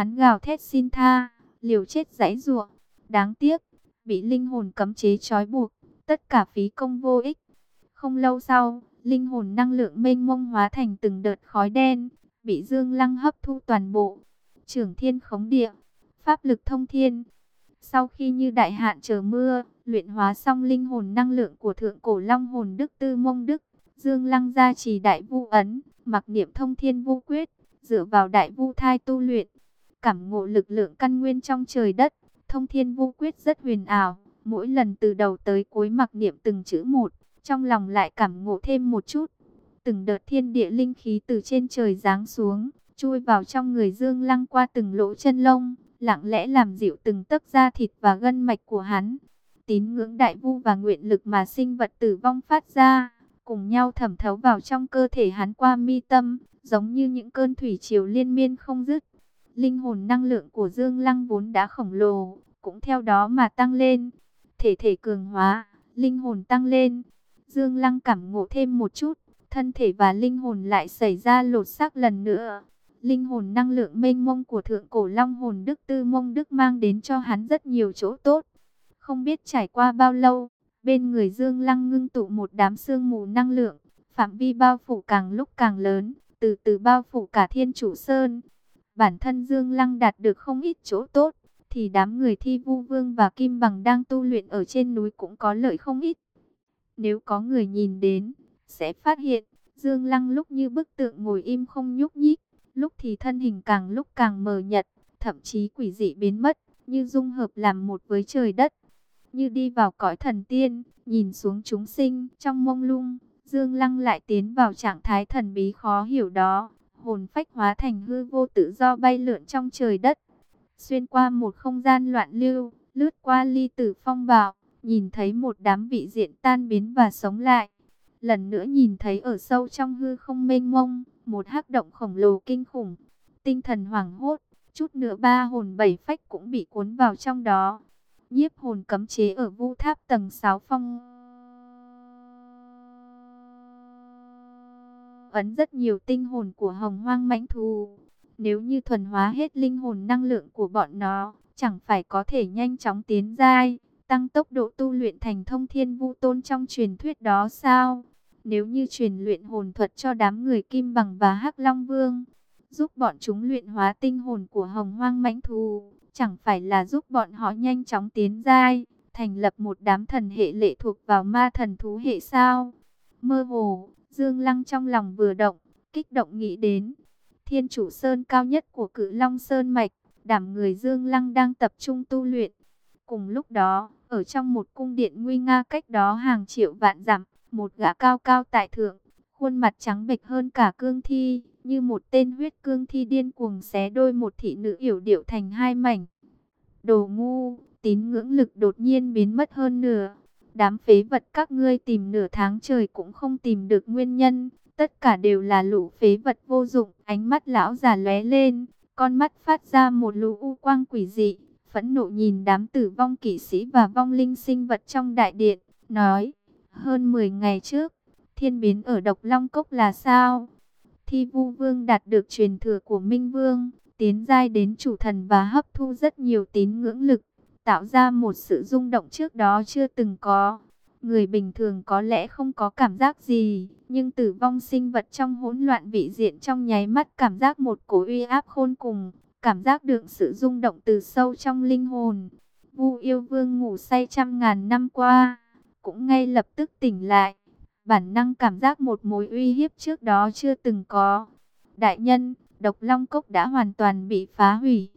Hắn gào thét xin tha, liều chết giãy giụa. Đáng tiếc, bị linh hồn cấm chế trói buộc, tất cả phí công vô ích. Không lâu sau, linh hồn năng lượng mênh mông hóa thành từng đợt khói đen, bị Dương Lăng hấp thu toàn bộ. Trưởng thiên khống địa, pháp lực thông thiên. Sau khi như đại hạn chờ mưa, luyện hóa xong linh hồn năng lượng của thượng cổ long hồn Đức Tư Mông Đức, Dương Lăng gia trì đại vu ấn, mặc niệm thông thiên vu quyết, dựa vào đại vu thai tu luyện, cảm ngộ lực lượng căn nguyên trong trời đất, thông thiên vu quyết rất huyền ảo, mỗi lần từ đầu tới cuối mặc niệm từng chữ một, trong lòng lại cảm ngộ thêm một chút. Từng đợt thiên địa linh khí từ trên trời giáng xuống, chui vào trong người Dương Lăng qua từng lỗ chân lông, lặng lẽ làm dịu từng tấc da thịt và gân mạch của hắn. Tín ngưỡng đại vu và nguyện lực mà sinh vật tử vong phát ra, cùng nhau thẩm thấu vào trong cơ thể hắn qua mi tâm, giống như những cơn thủy triều liên miên không dứt. Linh hồn năng lượng của Dương Lăng vốn đã khổng lồ, cũng theo đó mà tăng lên. Thể thể cường hóa, linh hồn tăng lên. Dương Lăng cảm ngộ thêm một chút, thân thể và linh hồn lại xảy ra lột xác lần nữa. Linh hồn năng lượng mênh mông của thượng cổ long hồn Đức Tư Mông Đức mang đến cho hắn rất nhiều chỗ tốt. Không biết trải qua bao lâu, bên người Dương Lăng ngưng tụ một đám sương mù năng lượng, phạm vi bao phủ càng lúc càng lớn, từ từ bao phủ cả thiên chủ sơn. Bản thân Dương Lăng đạt được không ít chỗ tốt, thì đám người thi vu vương và kim bằng đang tu luyện ở trên núi cũng có lợi không ít. Nếu có người nhìn đến, sẽ phát hiện, Dương Lăng lúc như bức tượng ngồi im không nhúc nhích, lúc thì thân hình càng lúc càng mờ nhật, thậm chí quỷ dị biến mất, như dung hợp làm một với trời đất. Như đi vào cõi thần tiên, nhìn xuống chúng sinh trong mông lung, Dương Lăng lại tiến vào trạng thái thần bí khó hiểu đó, hồn phách hóa thành hư vô tự do bay lượn trong trời đất. Xuyên qua một không gian loạn lưu, lướt qua ly tử phong bạo, nhìn thấy một đám vị diện tan biến và sống lại. Lần nữa nhìn thấy ở sâu trong hư không mênh mông, một hắc động khổng lồ kinh khủng. Tinh thần hoảng hốt, chút nữa ba hồn bảy phách cũng bị cuốn vào trong đó. Nhiếp hồn cấm chế ở vu tháp tầng 6 phong. Ấn rất nhiều tinh hồn của hồng hoang mãnh thù. Nếu như thuần hóa hết linh hồn năng lượng của bọn nó, chẳng phải có thể nhanh chóng tiến giai, tăng tốc độ tu luyện thành thông thiên vu tôn trong truyền thuyết đó sao? Nếu như truyền luyện hồn thuật cho đám người Kim Bằng và hắc Long Vương, giúp bọn chúng luyện hóa tinh hồn của hồng hoang mãnh thù, chẳng phải là giúp bọn họ nhanh chóng tiến giai, thành lập một đám thần hệ lệ thuộc vào ma thần thú hệ sao? Mơ hồ, Dương Lăng trong lòng vừa động, kích động nghĩ đến thiên chủ sơn cao nhất của cự Long Sơn Mạch, đảm người Dương Lăng đang tập trung tu luyện. Cùng lúc đó, ở trong một cung điện nguy nga cách đó hàng triệu vạn dặm, một gã cao cao tại thượng, khuôn mặt trắng bệch hơn cả cương thi, như một tên huyết cương thi điên cuồng xé đôi một thị nữ yểu điệu thành hai mảnh. Đồ ngu, tín ngưỡng lực đột nhiên biến mất hơn nửa. Đám phế vật các ngươi tìm nửa tháng trời cũng không tìm được nguyên nhân. Tất cả đều là lũ phế vật vô dụng. Ánh mắt lão già lóe lên, con mắt phát ra một lũ u quang quỷ dị. Phẫn nộ nhìn đám tử vong kỵ sĩ và vong linh sinh vật trong đại điện, nói, hơn 10 ngày trước, thiên biến ở Độc Long Cốc là sao? Thi Vu Vương đạt được truyền thừa của Minh Vương, tiến giai đến chủ thần và hấp thu rất nhiều tín ngưỡng lực, tạo ra một sự rung động trước đó chưa từng có. Người bình thường có lẽ không có cảm giác gì, nhưng tử vong sinh vật trong hỗn loạn vị diện trong nháy mắt cảm giác một cổ uy áp khôn cùng, cảm giác được sự rung động từ sâu trong linh hồn. Vu yêu vương ngủ say trăm ngàn năm qua, cũng ngay lập tức tỉnh lại. Bản năng cảm giác một mối uy hiếp trước đó chưa từng có. Đại nhân, độc long cốc đã hoàn toàn bị phá hủy.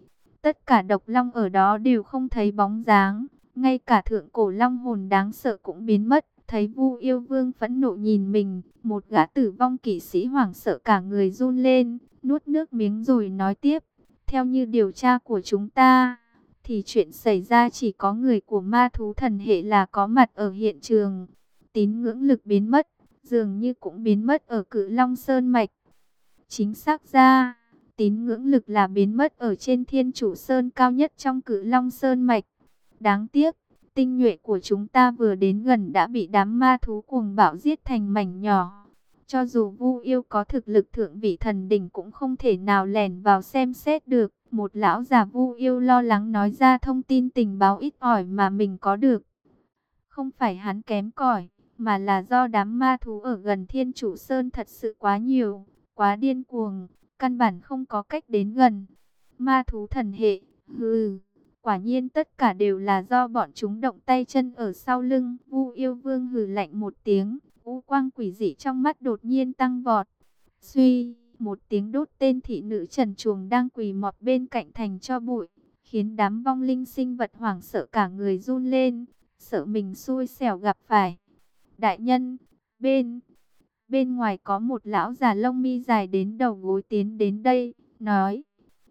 Tất cả độc long ở đó đều không thấy bóng dáng. Ngay cả thượng cổ long hồn đáng sợ cũng biến mất. Thấy vu yêu vương phẫn nộ nhìn mình. Một gã tử vong kỵ sĩ hoảng sợ cả người run lên. Nuốt nước miếng rồi nói tiếp. Theo như điều tra của chúng ta thì chuyện xảy ra chỉ có người của ma thú thần hệ là có mặt ở hiện trường. Tín ngưỡng lực biến mất, dường như cũng biến mất ở cự Long Sơn Mạch. Chính xác ra, tín ngưỡng lực là biến mất ở trên thiên chủ sơn cao nhất trong cự Long Sơn Mạch. Đáng tiếc, tinh nhuệ của chúng ta vừa đến gần đã bị đám ma thú cuồng bạo giết thành mảnh nhỏ. Cho dù Vu Yêu có thực lực thượng vị thần đỉnh cũng không thể nào lèn vào xem xét được. Một lão già vu yêu lo lắng nói ra thông tin tình báo ít ỏi mà mình có được. Không phải hắn kém cỏi, mà là do đám ma thú ở gần thiên chủ sơn thật sự quá nhiều, quá điên cuồng, căn bản không có cách đến gần. Ma thú thần hệ, hừ, quả nhiên tất cả đều là do bọn chúng động tay chân ở sau lưng. Vu yêu vương hừ lạnh một tiếng, u quang quỷ dị trong mắt đột nhiên tăng vọt. Suy, một tiếng đốt tên thị nữ trần chuồng đang quỳ mọt bên cạnh thành cho bụi, khiến đám vong linh sinh vật hoảng sợ cả người run lên, sợ mình xui xẻo gặp phải. Đại nhân, bên, bên ngoài có một lão già lông mi dài đến đầu gối tiến đến đây, nói,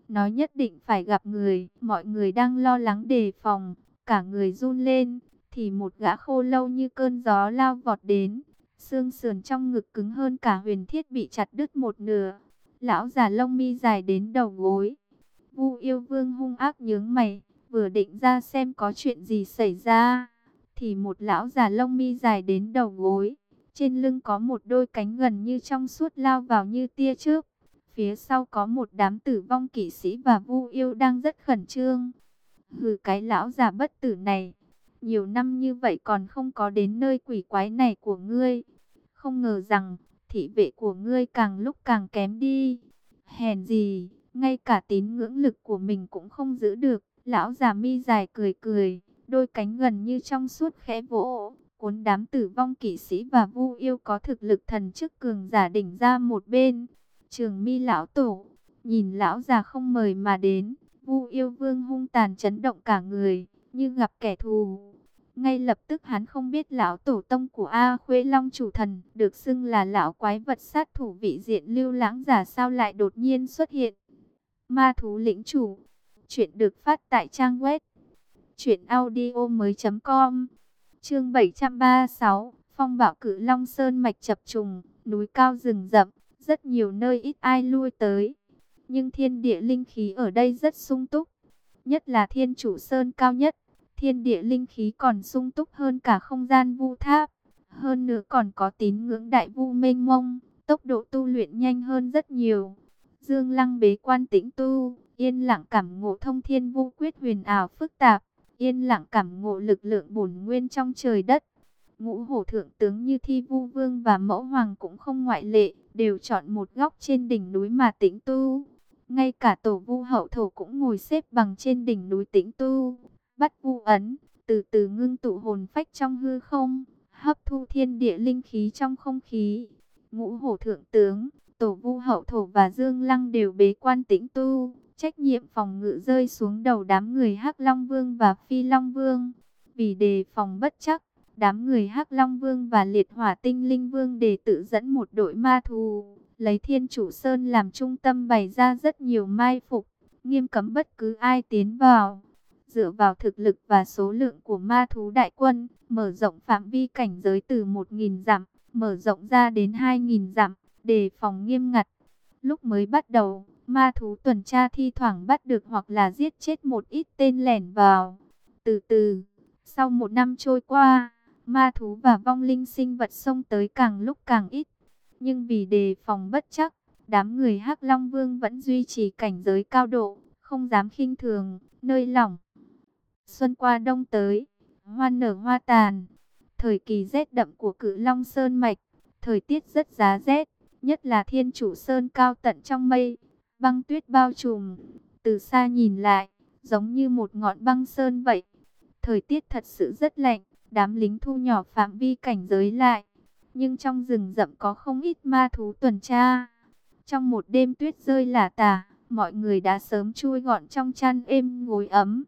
nói nhất định phải gặp người, mọi người đang lo lắng đề phòng, cả người run lên, thì một gã khô lâu như cơn gió lao vọt đến, xương sườn trong ngực cứng hơn cả huyền thiết bị chặt đứt một nửa, lão già lông mi dài đến đầu gối, vu yêu vương hung ác nhướng mày, vừa định ra xem có chuyện gì xảy ra. Thì một lão già lông mi dài đến đầu gối. Trên lưng có một đôi cánh gần như trong suốt lao vào như tia trước. Phía sau có một đám tử vong kỵ sĩ và vu yêu đang rất khẩn trương. Hừ cái lão già bất tử này. Nhiều năm như vậy còn không có đến nơi quỷ quái này của ngươi. Không ngờ rằng thị vệ của ngươi càng lúc càng kém đi. Hèn gì, ngay cả tín ngưỡng lực của mình cũng không giữ được. Lão già mi dài cười cười đôi cánh gần như trong suốt khẽ vỗ, cuốn đám tử vong kỵ sĩ và vu yêu có thực lực thần chức cường giả đỉnh ra một bên. Trường mi lão tổ, nhìn lão già không mời mà đến, vu yêu vương hung tàn chấn động cả người, như gặp kẻ thù. Ngay lập tức hắn không biết lão tổ tông của A Khuê Long chủ thần, được xưng là lão quái vật sát thủ vị diện lưu lãng giả sao lại đột nhiên xuất hiện. Ma thú lĩnh chủ, chuyện được phát tại trang web Chuyện audio mới com Chương 736 Phong bạo cử Long Sơn mạch chập trùng Núi cao rừng rậm Rất nhiều nơi ít ai lui tới. Nhưng thiên địa linh khí ở đây rất sung túc Nhất là thiên chủ Sơn cao nhất Thiên địa linh khí còn sung túc hơn cả không gian vu tháp. Hơn nữa còn có tín ngưỡng đại vu mênh mông Tốc độ tu luyện nhanh hơn rất nhiều. Dương Lăng bế quan tĩnh tu, yên lặng cảm ngộ thông thiên vu quyết huyền ảo phức tạp, yên lặng cảm ngộ lực lượng bổn nguyên trong trời đất. Ngũ hổ thượng tướng như Thi Vu Vương và Mẫu Hoàng cũng không ngoại lệ, đều chọn một góc trên đỉnh núi mà tĩnh tu. Ngay cả tổ vu hậu thổ cũng ngồi xếp bằng trên đỉnh núi tĩnh tu, bắt vu ấn, từ từ ngưng tụ hồn phách trong hư không, hấp thu thiên địa linh khí trong không khí. Ngũ hổ thượng tướng, tổ vu hậu thổ và dương lăng đều bế quan tĩnh tu Trách nhiệm phòng ngự rơi xuống đầu đám người Hắc Long Vương và Phi Long Vương. Vì đề phòng bất chắc, đám người Hắc Long Vương và Liệt Hỏa Tinh Linh Vương để tự dẫn một đội ma thù, lấy Thiên Chủ Sơn làm trung tâm bày ra rất nhiều mai phục, nghiêm cấm bất cứ ai tiến vào. Dựa vào thực lực và số lượng của ma thú đại quân, mở rộng phạm vi cảnh giới từ 1.000 dặm, mở rộng ra đến 2.000 dặm, đề phòng nghiêm ngặt. Lúc mới bắt đầu, Ma thú tuần tra thi thoảng bắt được hoặc là giết chết một ít tên lẻn vào. Từ từ, sau một năm trôi qua, ma thú và vong linh sinh vật xông tới càng lúc càng ít. Nhưng vì đề phòng bất chắc, đám người Hắc Long Vương vẫn duy trì cảnh giới cao độ, không dám khinh thường, nơi lỏng. Xuân qua đông tới, hoa nở hoa tàn, thời kỳ rét đậm của cử Long Sơn Mạch, thời tiết rất giá rét, nhất là thiên chủ Sơn cao tận trong mây, băng tuyết bao trùm, từ xa nhìn lại, giống như một ngọn băng sơn vậy. Thời tiết thật sự rất lạnh, đám lính thu nhỏ phạm vi cảnh giới lại. Nhưng trong rừng rậm có không ít ma thú tuần tra. Trong một đêm tuyết rơi lả tả, mọi người đã sớm chui gọn trong chăn êm ngồi ấm.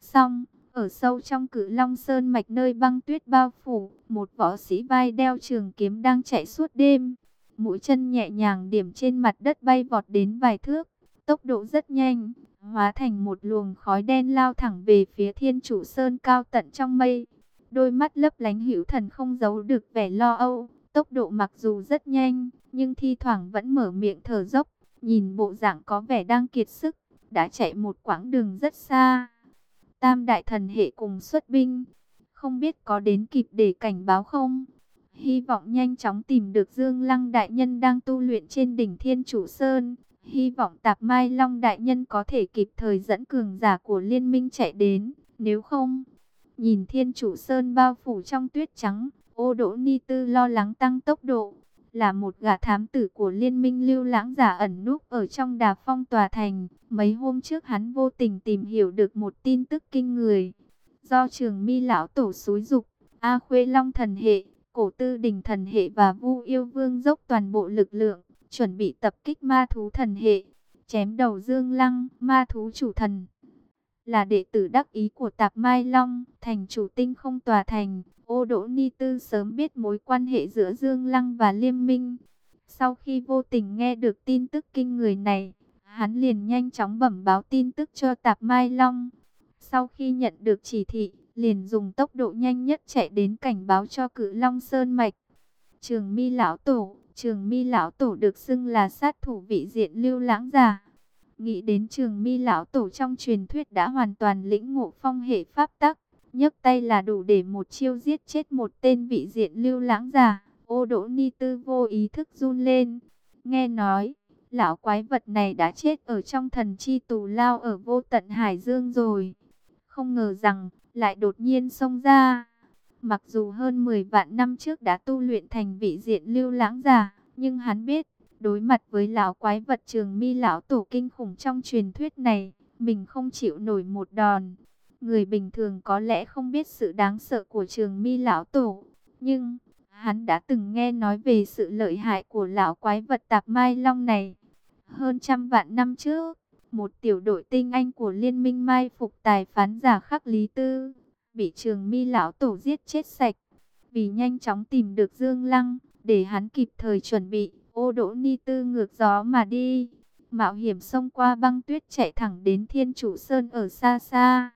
Xong, ở sâu trong cử Long Sơn mạch nơi băng tuyết bao phủ, một võ sĩ vai đeo trường kiếm đang chạy suốt đêm mũi chân nhẹ nhàng điểm trên mặt đất bay vọt đến vài thước, tốc độ rất nhanh, hóa thành một luồng khói đen lao thẳng về phía thiên chủ sơn cao tận trong mây. Đôi mắt lấp lánh hữu thần không giấu được vẻ lo âu, tốc độ mặc dù rất nhanh, nhưng thi thoảng vẫn mở miệng thở dốc, nhìn bộ dạng có vẻ đang kiệt sức, đã chạy một quãng đường rất xa. Tam đại thần hệ cùng xuất binh, không biết có đến kịp để cảnh báo không? Hy vọng nhanh chóng tìm được Dương Lăng Đại Nhân đang tu luyện trên đỉnh Thiên Chủ Sơn, Hy vọng Tạp Mai Long Đại Nhân có thể kịp thời dẫn cường giả của liên minh chạy đến. Nếu không, nhìn thiên chủ sơn bao phủ trong tuyết trắng, ô đỗ ni tư lo lắng tăng tốc độ. Là một gã thám tử của liên minh lưu lãng giả ẩn núp ở trong đà phong tòa thành. Mấy hôm trước hắn vô tình tìm hiểu được một tin tức kinh người. Do trường mi lão tổ xúi dục A Khuê Long thần hệ, cổ tư đình thần hệ và vu yêu vương dốc toàn bộ lực lượng, chuẩn bị tập kích ma thú thần hệ, chém đầu Dương Lăng, ma thú chủ thần. Là đệ tử đắc ý của Tạp Mai Long, thành chủ tinh không tòa thành, ô đỗ ni tư sớm biết mối quan hệ giữa Dương Lăng và Liêm Minh. Sau khi vô tình nghe được tin tức kinh người này, hắn liền nhanh chóng bẩm báo tin tức cho Tạp Mai Long. Sau khi nhận được chỉ thị, liền dùng tốc độ nhanh nhất chạy đến cảnh báo cho cự Long Sơn Mạch. Trường mi lão tổ, trường mi lão tổ được xưng là sát thủ vị diện lưu lãng giả. Nghĩ đến trường mi lão tổ trong truyền thuyết đã hoàn toàn lĩnh ngộ phong hệ pháp tắc, nhấc tay là đủ để một chiêu giết chết một tên vị diện lưu lãng giả. Ô đỗ ni tư vô ý thức run lên, nghe nói, lão quái vật này đã chết ở trong thần chi tù lao ở vô tận Hải Dương rồi. Không ngờ rằng, lại đột nhiên xông ra. Mặc dù hơn 10 vạn năm trước đã tu luyện thành vị diện lưu lãng giả, nhưng hắn biết, đối mặt với lão quái vật trường mi lão tổ kinh khủng trong truyền thuyết này, mình không chịu nổi một đòn. Người bình thường có lẽ không biết sự đáng sợ của trường mi lão tổ, nhưng hắn đã từng nghe nói về sự lợi hại của lão quái vật tạp mai long này. Hơn trăm vạn năm trước, một tiểu đội tinh anh của liên minh mai phục tài phán giả khắc lý tư, bị trường mi lão tổ giết chết sạch. Vì nhanh chóng tìm được Dương Lăng, để hắn kịp thời chuẩn bị, ô đỗ ni tư ngược gió mà đi. Mạo hiểm xông qua băng tuyết chạy thẳng đến thiên chủ sơn ở xa xa.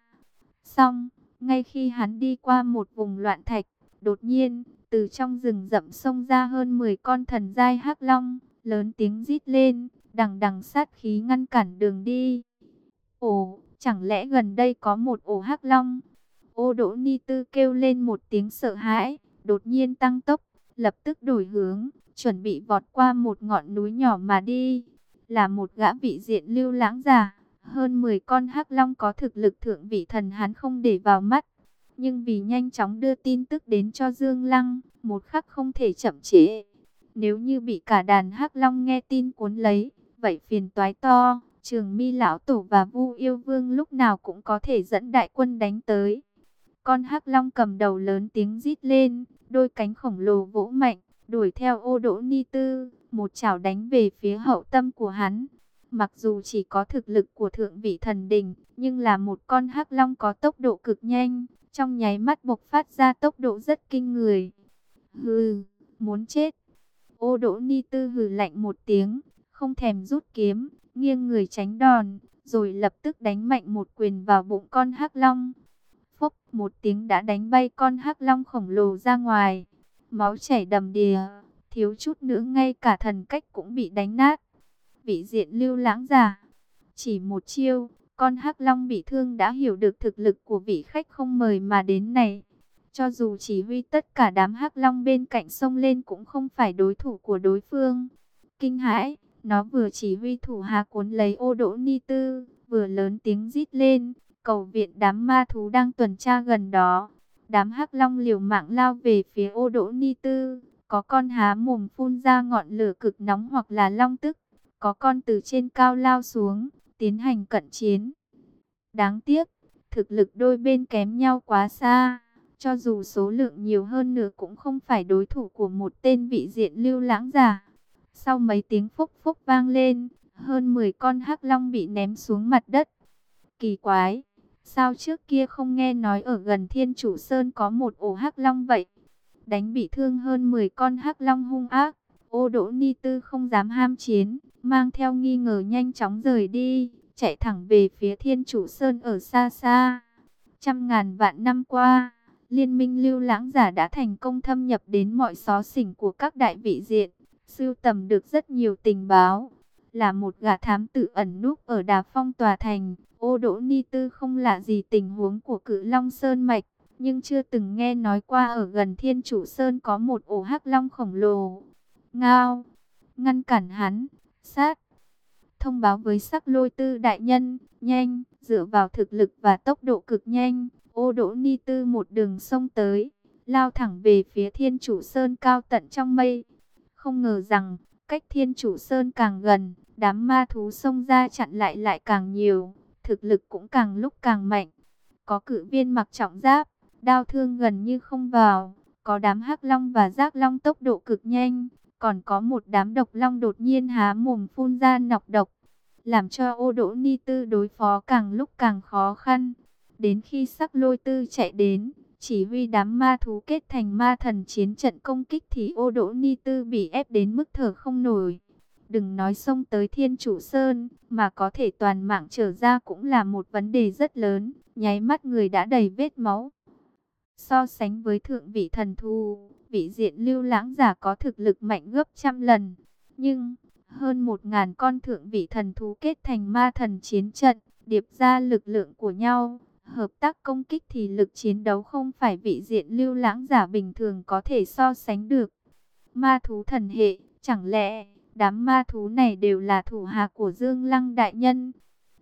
Xong, ngay khi hắn đi qua một vùng loạn thạch, đột nhiên, từ trong rừng rậm xông ra hơn 10 con thần giai hắc long, lớn tiếng rít lên đằng đằng sát khí ngăn cản đường đi. Ồ, chẳng lẽ gần đây có một ổ hắc long? Ô Đỗ Ni Tư kêu lên một tiếng sợ hãi, đột nhiên tăng tốc, lập tức đổi hướng, chuẩn bị vọt qua một ngọn núi nhỏ mà đi. Là một gã vị diện lưu lãng giả, hơn 10 con hắc long có thực lực thượng vị thần hắn không để vào mắt. Nhưng vì nhanh chóng đưa tin tức đến cho Dương Lăng, một khắc không thể chậm trễ. Nếu như bị cả đàn hắc long nghe tin cuốn lấy, vậy phiền toái to, trường mi lão tổ và vu yêu vương lúc nào cũng có thể dẫn đại quân đánh tới. Con hắc long cầm đầu lớn tiếng rít lên, đôi cánh khổng lồ vỗ mạnh, đuổi theo ô đỗ ni tư, một chảo đánh về phía hậu tâm của hắn. Mặc dù chỉ có thực lực của thượng vị thần đình, nhưng là một con hắc long có tốc độ cực nhanh, trong nháy mắt bộc phát ra tốc độ rất kinh người. Hừ, muốn chết. Ô đỗ ni tư hừ lạnh một tiếng, không thèm rút kiếm, nghiêng người tránh đòn, rồi lập tức đánh mạnh một quyền vào bụng con hắc long. Phốc, một tiếng đã đánh bay con hắc long khổng lồ ra ngoài. Máu chảy đầm đìa, thiếu chút nữa ngay cả thần cách cũng bị đánh nát. Vị diện lưu lãng giả, chỉ một chiêu, con hắc long bị thương đã hiểu được thực lực của vị khách không mời mà đến này. Cho dù chỉ huy tất cả đám hắc long bên cạnh sông lên cũng không phải đối thủ của đối phương. Kinh hãi, nó vừa chỉ huy thủ hạ cuốn lấy ô đỗ ni tư, vừa lớn tiếng rít lên, cầu viện đám ma thú đang tuần tra gần đó. Đám hắc long liều mạng lao về phía ô đỗ ni tư, có con há mồm phun ra ngọn lửa cực nóng hoặc là long tức, có con từ trên cao lao xuống, tiến hành cận chiến. Đáng tiếc, thực lực đôi bên kém nhau quá xa, cho dù số lượng nhiều hơn nữa cũng không phải đối thủ của một tên vị diện lưu lãng giả. Sau mấy tiếng phúc phúc vang lên, hơn 10 con hắc long bị ném xuống mặt đất. Kỳ quái, sao trước kia không nghe nói ở gần Thiên Chủ Sơn có một ổ hắc long vậy? Đánh bị thương hơn 10 con hắc long hung ác, ô đỗ ni tư không dám ham chiến, mang theo nghi ngờ nhanh chóng rời đi, chạy thẳng về phía Thiên Chủ Sơn ở xa xa. Trăm ngàn vạn năm qua, Liên minh lưu lãng giả đã thành công thâm nhập đến mọi xó xỉnh của các đại vị diện sưu tầm được rất nhiều tình báo. Là một gã thám tử ẩn núp ở Đà Phong Tòa Thành, ô đỗ ni tư không lạ gì tình huống của cự Long Sơn Mạch, nhưng chưa từng nghe nói qua ở gần Thiên Chủ Sơn có một ổ hắc long khổng lồ. Ngao, ngăn cản hắn, sát. thông báo với sắc lôi tư đại nhân, nhanh, dựa vào thực lực và tốc độ cực nhanh, ô đỗ ni tư một đường sông tới, lao thẳng về phía thiên chủ sơn cao tận trong mây. Không ngờ rằng, cách thiên chủ sơn càng gần, đám ma thú xông ra chặn lại lại càng nhiều, thực lực cũng càng lúc càng mạnh. Có cự viên mặc trọng giáp, đao thương gần như không vào, có đám hắc long và giác long tốc độ cực nhanh, còn có một đám độc long đột nhiên há mồm phun ra nọc độc, làm cho ô đỗ ni tư đối phó càng lúc càng khó khăn. Đến khi sắc lôi tư chạy đến, chỉ huy đám ma thú kết thành ma thần chiến trận công kích thì ô đỗ ni tư bị ép đến mức thở không nổi. Đừng nói xông tới thiên chủ sơn, mà có thể toàn mạng trở ra cũng là một vấn đề rất lớn, nháy mắt người đã đầy vết máu. So sánh với thượng vị thần thu vị diện lưu lãng giả có thực lực mạnh gấp trăm lần. Nhưng, hơn một ngàn con thượng vị thần thú kết thành ma thần chiến trận, điệp ra lực lượng của nhau. Hợp tác công kích thì lực chiến đấu không phải vị diện lưu lãng giả bình thường có thể so sánh được. Ma thú thần hệ, chẳng lẽ đám ma thú này đều là thủ hạ của Dương Lăng Đại Nhân?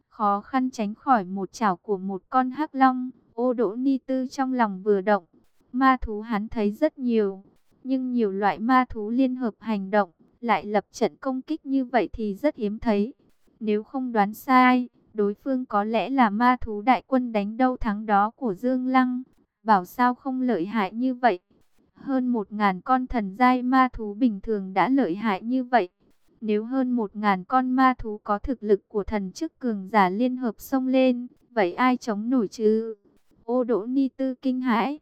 Khó khăn tránh khỏi một chảo của một con hắc long, ô đỗ ni tư trong lòng vừa động. Ma thú hắn thấy rất nhiều, nhưng nhiều loại ma thú liên hợp hành động, lại lập trận công kích như vậy thì rất hiếm thấy. Nếu không đoán sai, đối phương có lẽ là ma thú đại quân đánh đâu thắng đó của Dương Lăng. Bảo sao không lợi hại như vậy? Hơn một ngàn con thần giai ma thú bình thường đã lợi hại như vậy. Nếu hơn một ngàn con ma thú có thực lực của thần chức cường giả liên hợp xông lên, vậy ai chống nổi chứ? Ô Đỗ Ni Tư kinh hãi.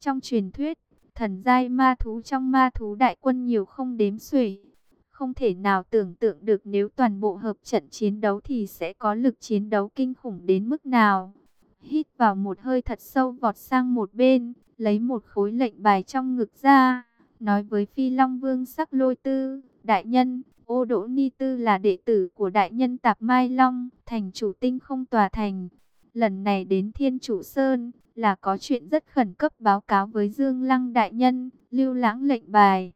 Trong truyền thuyết, thần giai ma thú trong ma thú đại quân nhiều không đếm xuể. Không thể nào tưởng tượng được nếu toàn bộ hợp trận chiến đấu thì sẽ có lực chiến đấu kinh khủng đến mức nào. Hít vào một hơi thật sâu vọt sang một bên, lấy một khối lệnh bài trong ngực ra, nói với Phi Long Vương sắc lôi tư, đại nhân, ô đỗ ni tư là đệ tử của đại nhân Tạp Mai Long, thành chủ tinh không tòa thành. Lần này đến Thiên Chủ Sơn là có chuyện rất khẩn cấp báo cáo với Dương Lăng đại nhân, lưu lãng lệnh bài.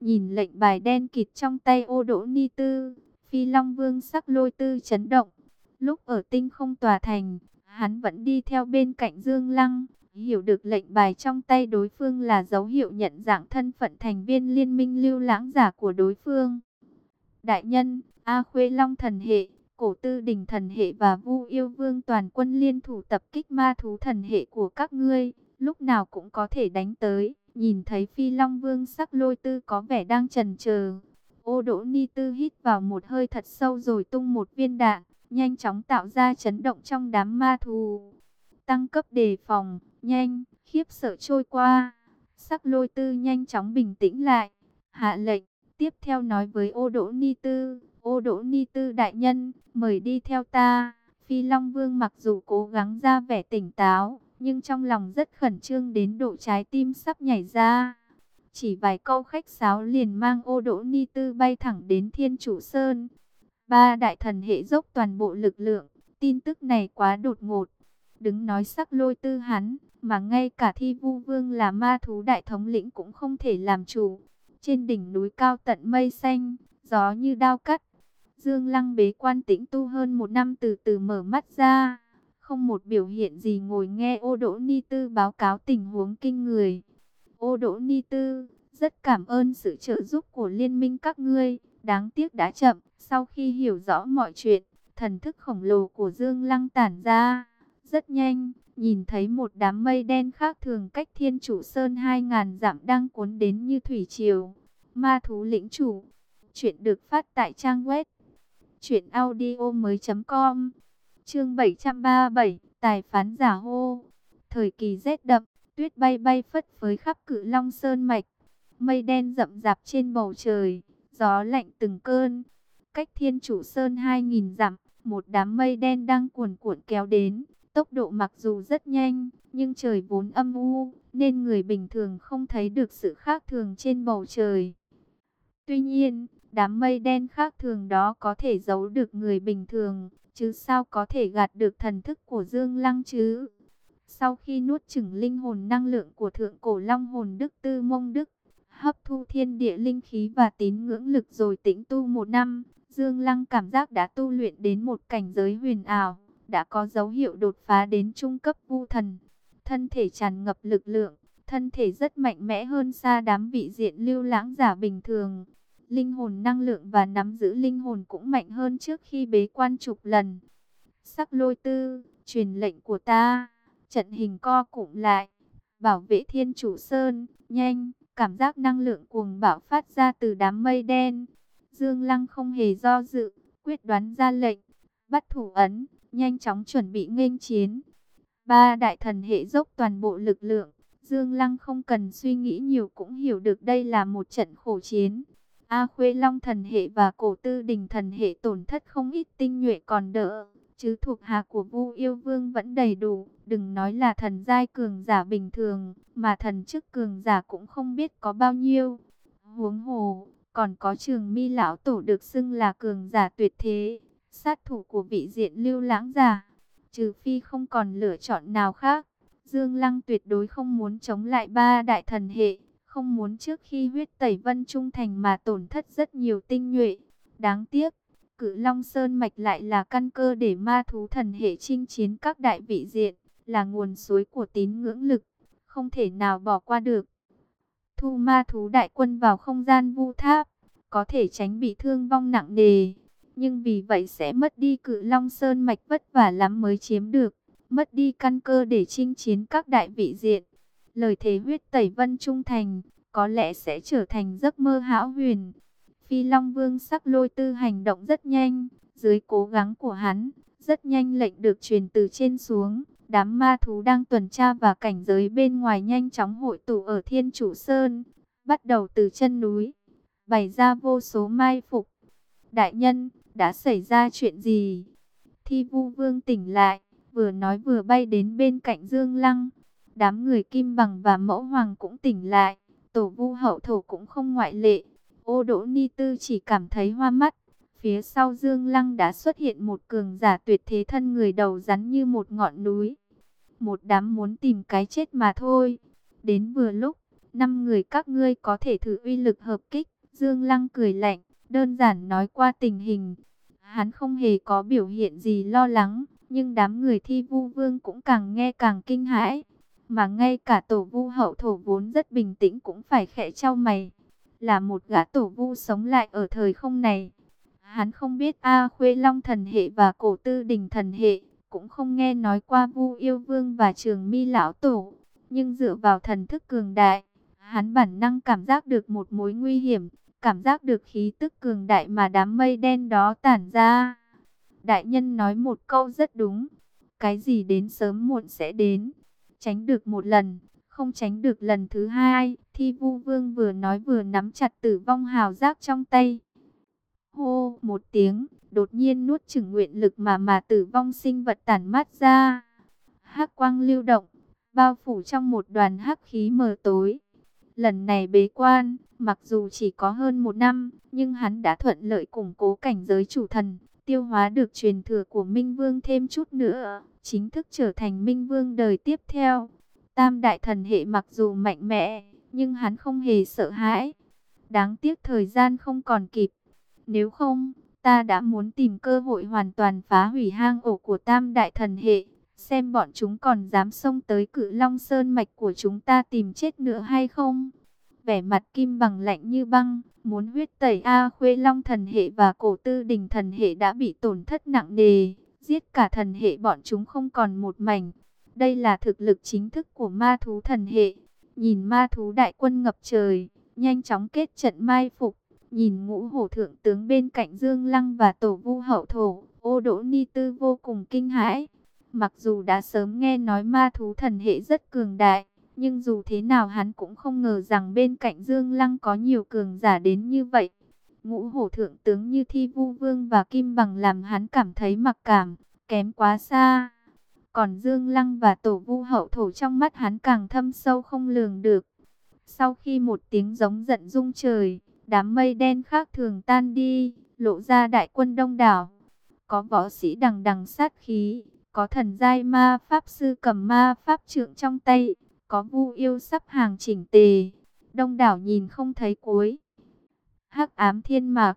Nhìn lệnh bài đen kịt trong tay ô đỗ ni tư, phi long vương sắc lôi tư chấn động. Lúc ở tinh không tòa thành, hắn vẫn đi theo bên cạnh Dương Lăng, hiểu được lệnh bài trong tay đối phương là dấu hiệu nhận dạng thân phận thành viên liên minh lưu lãng giả của đối phương. Đại nhân, A Khuê Long thần hệ, cổ tư đình thần hệ và vu yêu vương toàn quân liên thủ tập kích ma thú thần hệ của các ngươi, lúc nào cũng có thể đánh tới. Nhìn thấy phi long vương sắc lôi tư có vẻ đang trần chờ Ô đỗ ni tư hít vào một hơi thật sâu rồi tung một viên đạn, nhanh chóng tạo ra chấn động trong đám ma thú. Tăng cấp đề phòng, nhanh, khiếp sợ trôi qua. Sắc lôi tư nhanh chóng bình tĩnh lại. Hạ lệnh, tiếp theo nói với ô đỗ ni tư, ô đỗ ni tư đại nhân, mời đi theo ta. Phi Long Vương mặc dù cố gắng ra vẻ tỉnh táo, nhưng trong lòng rất khẩn trương đến độ trái tim sắp nhảy ra. Chỉ vài câu khách sáo liền mang ô đỗ ni tư bay thẳng đến Thiên Chủ Sơn. Ba đại thần hệ dốc toàn bộ lực lượng, tin tức này quá đột ngột. Đứng nói sắc lôi tư hắn, mà ngay cả thi vu vương là ma thú đại thống lĩnh cũng không thể làm chủ. Trên đỉnh núi cao tận mây xanh, gió như đao cắt. Dương Lăng bế quan tĩnh tu hơn một năm từ từ mở mắt ra không một biểu hiện gì ngồi nghe ô đỗ ni tư báo cáo tình huống kinh người. Ô đỗ ni tư, rất cảm ơn sự trợ giúp của liên minh các ngươi, đáng tiếc đã chậm, sau khi hiểu rõ mọi chuyện, thần thức khổng lồ của Dương Lăng tản ra, rất nhanh, nhìn thấy một đám mây đen khác thường cách thiên chủ sơn 2.000 dặm đang cuốn đến như thủy triều. Ma thú lĩnh chủ, chuyện được phát tại trang web chuyện audio mới.com Chương 737, tài phán giả hô. Thời kỳ rét đậm, tuyết bay bay phất phới khắp cự long sơn mạch. Mây đen rậm rạp trên bầu trời, gió lạnh từng cơn. Cách thiên chủ sơn 2.000 dặm, một đám mây đen đang cuồn cuộn kéo đến. Tốc độ mặc dù rất nhanh, nhưng trời vốn âm u, nên người bình thường không thấy được sự khác thường trên bầu trời. Tuy nhiên, đám mây đen khác thường đó có thể giấu được người bình thường, chứ sao có thể gạt được thần thức của Dương Lăng chứ? Sau khi nuốt chửng linh hồn năng lượng của thượng cổ long hồn Đức Tư Mông Đức, hấp thu thiên địa linh khí và tín ngưỡng lực rồi tĩnh tu một năm, Dương Lăng cảm giác đã tu luyện đến một cảnh giới huyền ảo, đã có dấu hiệu đột phá đến trung cấp vu thần. Thân thể tràn ngập lực lượng, thân thể rất mạnh mẽ hơn xa đám vị diện lưu lãng giả bình thường. Linh hồn năng lượng và nắm giữ linh hồn cũng mạnh hơn trước khi bế quan chục lần. Sắc lôi tư, truyền lệnh của ta, trận hình co cụm lại, bảo vệ thiên chủ sơn, nhanh, cảm giác năng lượng cuồng bạo phát ra từ đám mây đen. Dương Lăng không hề do dự, quyết đoán ra lệnh, bắt thủ ấn, nhanh chóng chuẩn bị nghênh chiến. Ba đại thần hệ dốc toàn bộ lực lượng, Dương Lăng không cần suy nghĩ nhiều cũng hiểu được đây là một trận khổ chiến. A Khuê Long thần hệ và Cổ Tư Đình thần hệ tổn thất không ít tinh nhuệ còn đỡ, chứ thuộc hạ của Vu Yêu Vương vẫn đầy đủ, đừng nói là thần giai cường giả bình thường, mà thần chức cường giả cũng không biết có bao nhiêu. Huống hồ, còn có Trường Mi lão tổ được xưng là cường giả tuyệt thế, sát thủ của vị diện lưu lãng giả, trừ phi không còn lựa chọn nào khác. Dương Lăng tuyệt đối không muốn chống lại ba đại thần hệ, không muốn trước khi huyết tẩy vân trung thành mà tổn thất rất nhiều tinh nhuệ. Đáng tiếc, cử Long Sơn Mạch lại là căn cơ để ma thú thần hệ chinh chiến các đại vị diện, là nguồn suối của tín ngưỡng lực, không thể nào bỏ qua được. Thu ma thú đại quân vào không gian vu tháp, có thể tránh bị thương vong nặng nề, nhưng vì vậy sẽ mất đi cử Long Sơn Mạch vất vả lắm mới chiếm được mất đi căn cơ để chinh chiến các đại vị diện. Lời thế huyết tẩy vân trung thành, có lẽ sẽ trở thành giấc mơ hão huyền. Phi Long Vương sắc lôi tư hành động rất nhanh, dưới cố gắng của hắn, rất nhanh lệnh được truyền từ trên xuống. Đám ma thú đang tuần tra và cảnh giới bên ngoài nhanh chóng hội tụ ở Thiên Chủ Sơn, bắt đầu từ chân núi, bày ra vô số mai phục. Đại nhân, đã xảy ra chuyện gì? Thi vu vương tỉnh lại, vừa nói vừa bay đến bên cạnh Dương Lăng. Đám người Kim Bằng và Mẫu Hoàng cũng tỉnh lại, tổ vu hậu thổ cũng không ngoại lệ. Ô Đỗ Ni Tư chỉ cảm thấy hoa mắt. Phía sau Dương Lăng đã xuất hiện một cường giả tuyệt thế thân người đầu rắn như một ngọn núi. Một đám muốn tìm cái chết mà thôi. Đến vừa lúc, năm người các ngươi có thể thử uy lực hợp kích. Dương Lăng cười lạnh, đơn giản nói qua tình hình. Hắn không hề có biểu hiện gì lo lắng, nhưng đám người thi vu vương cũng càng nghe càng kinh hãi. Mà ngay cả tổ vu hậu thổ vốn rất bình tĩnh cũng phải khẽ trao mày. Là một gã tổ vu sống lại ở thời không này. Hắn không biết A Khuê Long thần hệ và cổ tư đình thần hệ. Cũng không nghe nói qua vu yêu vương và trường mi lão tổ. Nhưng dựa vào thần thức cường đại, hắn bản năng cảm giác được một mối nguy hiểm. Cảm giác được khí tức cường đại mà đám mây đen đó tản ra. Đại nhân nói một câu rất đúng. Cái gì đến sớm muộn sẽ đến. Tránh được một lần, không tránh được lần thứ hai. Thi vu vương vừa nói vừa nắm chặt tử vong hào giác trong tay. Hô một tiếng, đột nhiên nuốt chửng nguyện lực mà mà tử vong sinh vật tản mát ra. hắc quang lưu động, bao phủ trong một đoàn hắc khí mờ tối. Lần này bế quan, mặc dù chỉ có hơn một năm, nhưng hắn đã thuận lợi củng cố cảnh giới chủ thần, tiêu hóa được truyền thừa của Minh Vương thêm chút nữa, chính thức trở thành Minh Vương đời tiếp theo. Tam đại thần hệ mặc dù mạnh mẽ, nhưng hắn không hề sợ hãi. Đáng tiếc thời gian không còn kịp. Nếu không, ta đã muốn tìm cơ hội hoàn toàn phá hủy hang ổ của tam đại thần hệ. Xem bọn chúng còn dám xông tới cự long sơn mạch của chúng ta tìm chết nữa hay không? vẻ mặt kim bằng lạnh như băng, muốn huyết tẩy A Khuê Long thần hệ và cổ tư đình thần hệ đã bị tổn thất nặng nề, giết cả thần hệ bọn chúng không còn một mảnh. Đây là thực lực chính thức của ma thú thần hệ. Nhìn ma thú đại quân ngập trời, nhanh chóng kết trận mai phục, nhìn ngũ hổ thượng tướng bên cạnh Dương Lăng và tổ vu hậu thổ, ô đỗ ni tư vô cùng kinh hãi. Mặc dù đã sớm nghe nói ma thú thần hệ rất cường đại, nhưng dù thế nào hắn cũng không ngờ rằng bên cạnh Dương Lăng có nhiều cường giả đến như vậy. Ngũ hổ thượng tướng như Thi Vu Vương và Kim Bằng làm hắn cảm thấy mặc cảm, kém quá xa. Còn Dương Lăng và Tổ Vu Hậu Thổ trong mắt hắn càng thâm sâu không lường được. Sau khi một tiếng giống giận rung trời, đám mây đen khác thường tan đi, lộ ra đại quân đông đảo. Có võ sĩ đằng đằng sát khí, có thần giai ma pháp sư cầm ma pháp trượng trong tay, có vu yêu sắp hàng chỉnh tề. đông đảo nhìn không thấy cuối. Hắc ám thiên mạc,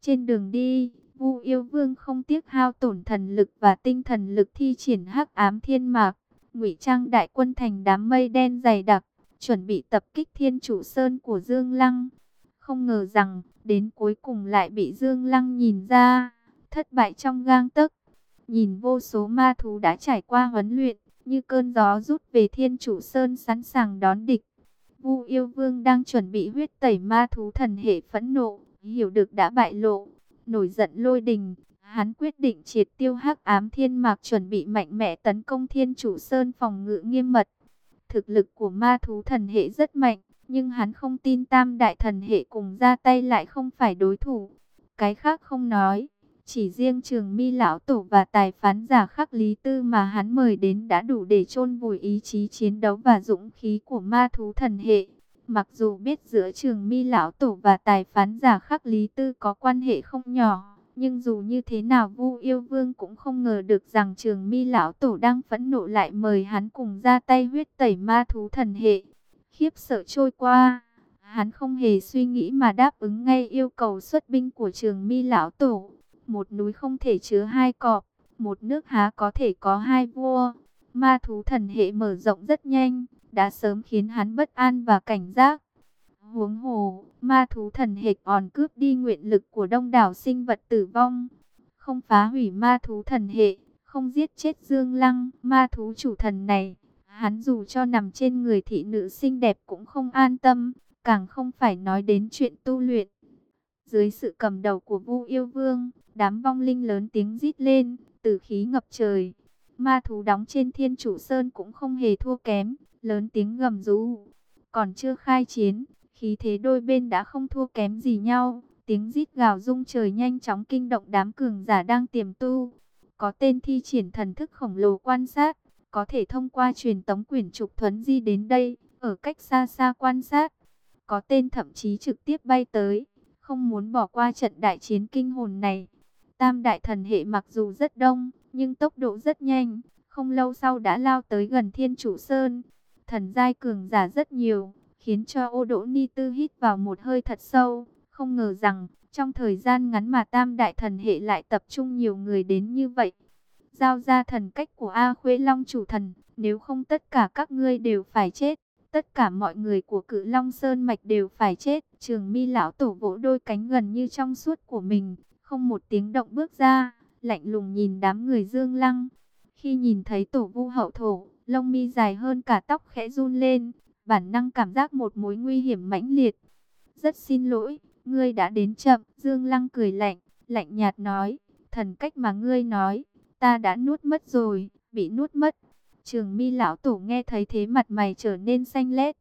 trên đường đi, Vu Yêu Vương không tiếc hao tổn thần lực và tinh thần lực thi triển Hắc ám thiên mạc, ngụy trang đại quân thành đám mây đen dày đặc, chuẩn bị tập kích Thiên Chủ Sơn của Dương Lăng. Không ngờ rằng, đến cuối cùng lại bị Dương Lăng nhìn ra, thất bại trong gang tấc. Nhìn vô số ma thú đã trải qua huấn luyện, như cơn gió rút về Thiên Chủ Sơn sẵn sàng đón địch. Vu Yêu Vương đang chuẩn bị huyết tẩy ma thú thần hệ phẫn nộ, hiểu được đã bại lộ, nổi giận lôi đình, hắn quyết định triệt tiêu hắc ám thiên mạc chuẩn bị mạnh mẽ tấn công Thiên Chủ Sơn phòng ngự nghiêm mật. Thực lực của ma thú thần hệ rất mạnh, nhưng hắn không tin tam đại thần hệ cùng ra tay lại không phải đối thủ. Cái khác không nói, chỉ riêng trường mi lão tổ và tài phán giả khắc lý tư mà hắn mời đến đã đủ để chôn vùi ý chí chiến đấu và dũng khí của ma thú thần hệ. Mặc dù biết giữa trường mi lão tổ và tài phán giả khắc lý tư có quan hệ không nhỏ, nhưng dù như thế nào Vu Yêu Vương cũng không ngờ được rằng trường mi lão tổ đang phẫn nộ lại mời hắn cùng ra tay huyết tẩy ma thú thần hệ. Khiếp sợ trôi qua, hắn không hề suy nghĩ mà đáp ứng ngay yêu cầu xuất binh của trường mi lão tổ. Một núi không thể chứa hai cọp, một nước há có thể có hai vua. Ma thú thần hệ mở rộng rất nhanh, đã sớm khiến hắn bất an và cảnh giác. Huống hồ, ma thú thần hệ còn cướp đi nguyện lực của đông đảo sinh vật tử vong. Không phá hủy ma thú thần hệ, không giết chết Dương Lăng, ma thú chủ thần này. Hắn dù cho nằm trên người thị nữ xinh đẹp cũng không an tâm, càng không phải nói đến chuyện tu luyện. Dưới sự cầm đầu của Vu Yêu Vương, đám vong linh lớn tiếng rít lên, tử khí ngập trời. Ma thú đóng trên Thiên Chủ Sơn cũng không hề thua kém, lớn tiếng gầm rú. Còn chưa khai chiến, khí thế đôi bên đã không thua kém gì nhau. Tiếng rít gào rung trời nhanh chóng kinh động đám cường giả đang tiềm tu. Có tên thi triển thần thức khổng lồ quan sát, có thể thông qua truyền tống quyển trục thuấn di đến đây, ở cách xa xa quan sát. Có tên thậm chí trực tiếp bay tới, không muốn bỏ qua trận đại chiến kinh hồn này. Tam đại thần hệ mặc dù rất đông, nhưng tốc độ rất nhanh, không lâu sau đã lao tới gần Thiên Chủ Sơn. Thần giai cường giả rất nhiều, khiến cho ô đỗ ni tư hít vào một hơi thật sâu. Không ngờ rằng, trong thời gian ngắn mà tam đại thần hệ lại tập trung nhiều người đến như vậy. Giao ra thần cách của A Khuê Long chủ thần, nếu không tất cả các ngươi đều phải chết. Tất cả mọi người của cự Long Sơn Mạch đều phải chết. Trường mi lão tổ vỗ đôi cánh gần như trong suốt của mình, không một tiếng động bước ra, lạnh lùng nhìn đám người dương lăng. Khi nhìn thấy tổ vu hậu thổ, lông mi dài hơn cả tóc khẽ run lên, bản năng cảm giác một mối nguy hiểm mãnh liệt. Rất xin lỗi, ngươi đã đến chậm, dương lăng cười lạnh, lạnh nhạt nói, thần cách mà ngươi nói, ta đã nuốt mất rồi, bị nuốt mất. Trường mi lão tổ nghe thấy thế mặt mày trở nên xanh lét.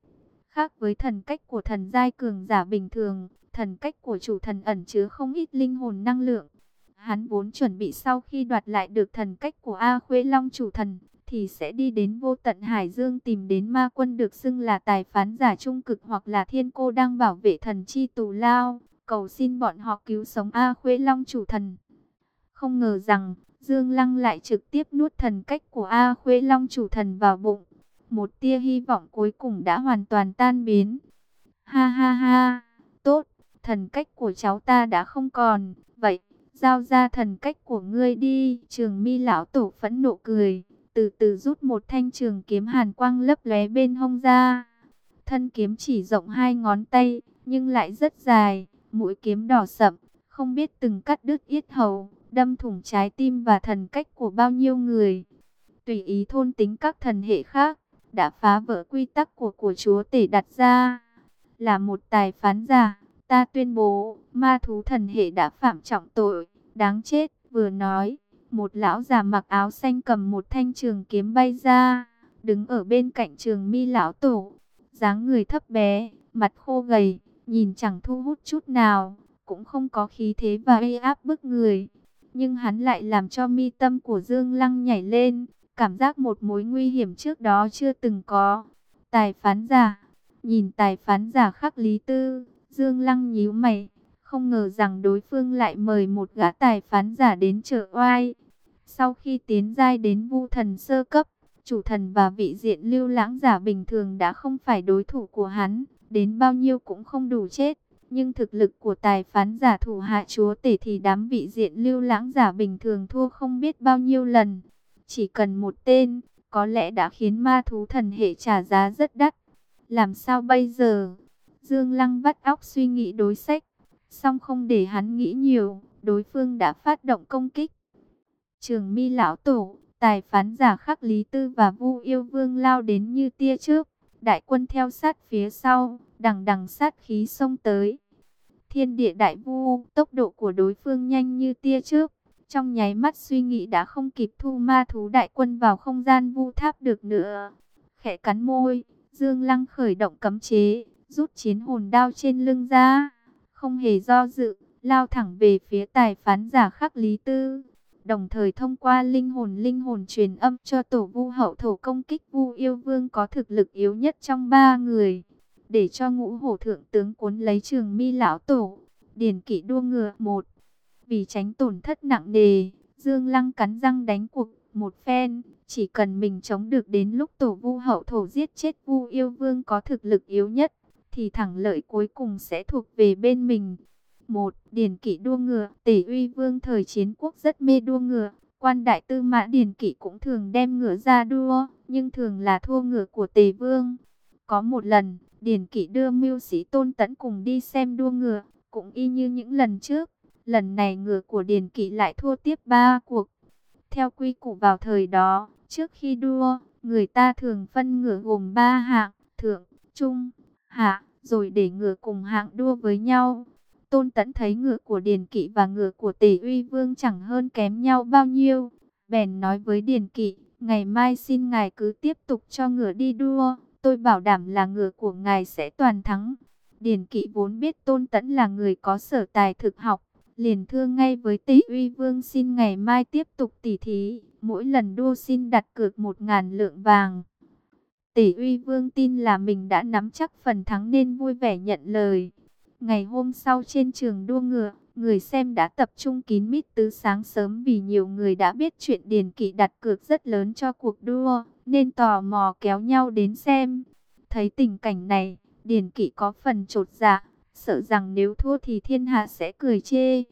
Khác với thần cách của thần giai cường giả bình thường, thần cách của chủ thần ẩn chứa không ít linh hồn năng lượng. Hắn vốn chuẩn bị sau khi đoạt lại được thần cách của A Khuê Long chủ thần, thì sẽ đi đến vô tận Hải Dương tìm đến ma quân được xưng là tài phán giả trung cực hoặc là thiên cô đang bảo vệ thần chi tù lao, cầu xin bọn họ cứu sống A Khuê Long chủ thần. Không ngờ rằng, Dương Lăng lại trực tiếp nuốt thần cách của A Khuê Long chủ thần vào bụng. Một tia hy vọng cuối cùng đã hoàn toàn tan biến. Ha ha ha, tốt, thần cách của cháu ta đã không còn, vậy, giao ra thần cách của ngươi đi. Trường mi lão tổ phẫn nộ cười, từ từ rút một thanh trường kiếm hàn quang lấp lóe bên hông ra. Thân kiếm chỉ rộng hai ngón tay, nhưng lại rất dài, mũi kiếm đỏ sậm, không biết từng cắt đứt yết hầu, đâm thủng trái tim và thần cách của bao nhiêu người. Tùy ý thôn tính các thần hệ khác, đã phá vỡ quy tắc của của chúa tể đặt ra. Là một tài phán giả, ta tuyên bố, ma thú thần hệ đã phạm trọng tội, đáng chết, vừa nói. Một lão già mặc áo xanh cầm một thanh trường kiếm bay ra, đứng ở bên cạnh trường mi lão tổ. dáng người thấp bé, mặt khô gầy, nhìn chẳng thu hút chút nào, cũng không có khí thế và uy áp bức người. Nhưng hắn lại làm cho mi tâm của Dương Lăng nhảy lên, cảm giác một mối nguy hiểm trước đó chưa từng có. Tài phán giả, nhìn tài phán giả khắc lý tư, Dương Lăng nhíu mày, không ngờ rằng đối phương lại mời một gã tài phán giả đến trợ oai. Sau khi tiến giai đến vu thần sơ cấp, chủ thần và vị diện lưu lãng giả bình thường đã không phải đối thủ của hắn, đến bao nhiêu cũng không đủ chết. Nhưng thực lực của tài phán giả thủ hạ chúa tể thì đám vị diện lưu lãng giả bình thường thua không biết bao nhiêu lần. Chỉ cần một tên, có lẽ đã khiến ma thú thần hệ trả giá rất đắt. Làm sao bây giờ? Dương Lăng vắt óc suy nghĩ đối sách. song không để hắn nghĩ nhiều, đối phương đã phát động công kích. Trường mi lão tổ, tài phán giả khắc lý tư và vu yêu vương lao đến như tia trước. Đại quân theo sát phía sau, đằng đằng sát khí xông tới. Thiên địa đại vu, tốc độ của đối phương nhanh như tia trước. Trong nháy mắt suy nghĩ đã không kịp thu ma thú đại quân vào không gian vu tháp được nữa. Khẽ cắn môi, Dương Lăng khởi động cấm chế, rút chiến hồn đao trên lưng ra. Không hề do dự, lao thẳng về phía tài phán giả khắc lý tư. Đồng thời thông qua linh hồn linh hồn truyền âm cho tổ vu hậu thổ công kích vu yêu vương có thực lực yếu nhất trong ba người để cho ngũ hổ thượng tướng cuốn lấy trường mi lão tổ. Điền kỷ đua ngựa một. Vì tránh tổn thất nặng nề, Dương Lăng cắn răng đánh cuộc một phen. Chỉ cần mình chống được đến lúc tổ vu hậu thổ giết chết vu yêu vương có thực lực yếu nhất, thì thẳng lợi cuối cùng sẽ thuộc về bên mình. Một, Điền kỵ đua ngựa, tể uy vương thời chiến quốc rất mê đua ngựa. Quan đại tư mã Điền kỵ cũng thường đem ngựa ra đua, nhưng thường là thua ngựa của tề vương. Có một lần, Điền Kỵ đưa mưu sĩ Tôn Tẫn cùng đi xem đua ngựa, cũng y như những lần trước. Lần này ngựa của Điền Kỵ lại thua tiếp ba cuộc. Theo quy củ vào thời đó, trước khi đua, người ta thường phân ngựa gồm ba hạng, thượng, trung, hạ, rồi để ngựa cùng hạng đua với nhau. Tôn Tẫn thấy ngựa của Điền Kỵ và ngựa của Tề Uy Vương chẳng hơn kém nhau bao nhiêu. Bèn nói với Điền Kỵ, ngày mai xin ngài cứ tiếp tục cho ngựa đi đua tôi bảo đảm là ngựa của ngài sẽ toàn thắng. Điền kỵ vốn biết Tôn Tẫn là người có sở tài thực học, liền thương ngay với Tỷ Uy Vương xin ngày mai tiếp tục tỉ thí, mỗi lần đua xin đặt cược một ngàn lượng vàng. Tỷ Uy Vương tin là mình đã nắm chắc phần thắng nên vui vẻ nhận lời. Ngày hôm sau trên trường đua ngựa, người xem đã tập trung kín mít từ sáng sớm vì nhiều người đã biết chuyện Điền Kỵ đặt cược rất lớn cho cuộc đua nên tò mò kéo nhau đến xem. Thấy tình cảnh này, Điền Kỵ có phần trột dạ, sợ rằng nếu thua thì thiên hạ sẽ cười chê.